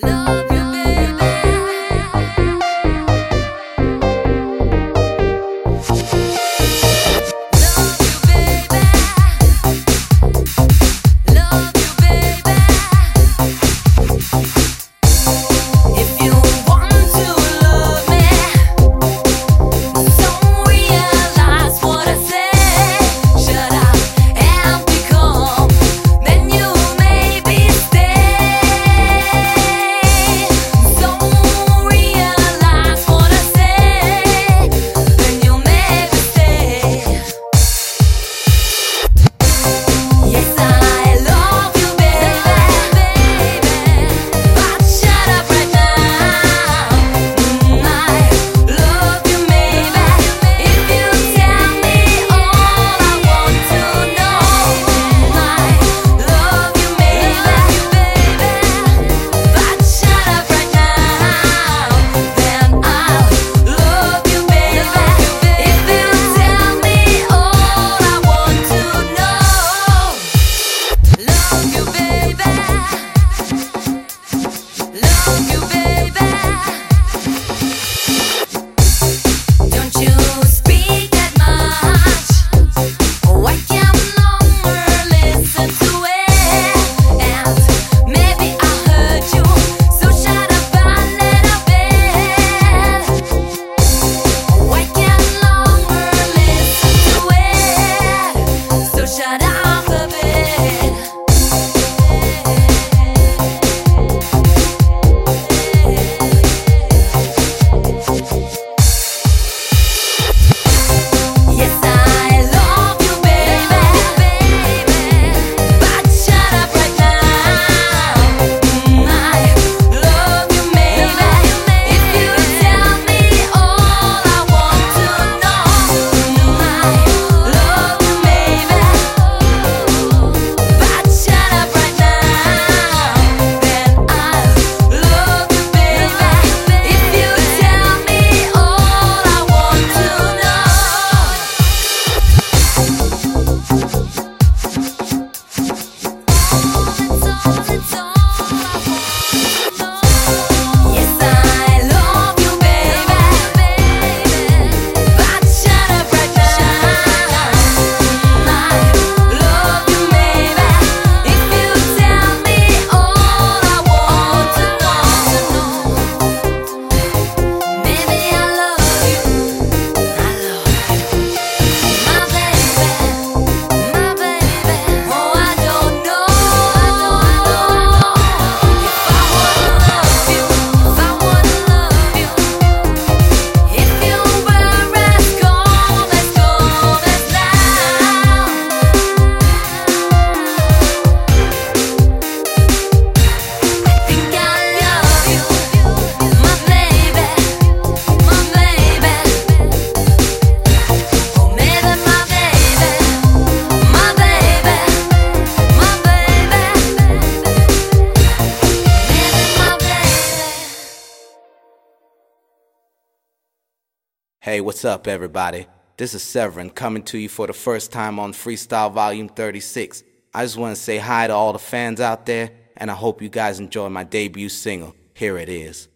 Love. shut up. Hey, what's up, everybody? This is Severin coming to you for the first time on Freestyle Volume 36. I just want to say hi to all the fans out there, and I hope you guys enjoy my debut single. Here it is.